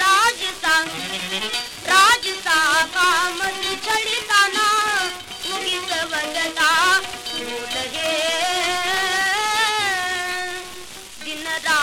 राजसा राजता का मन्द चरिता नाता दिनदा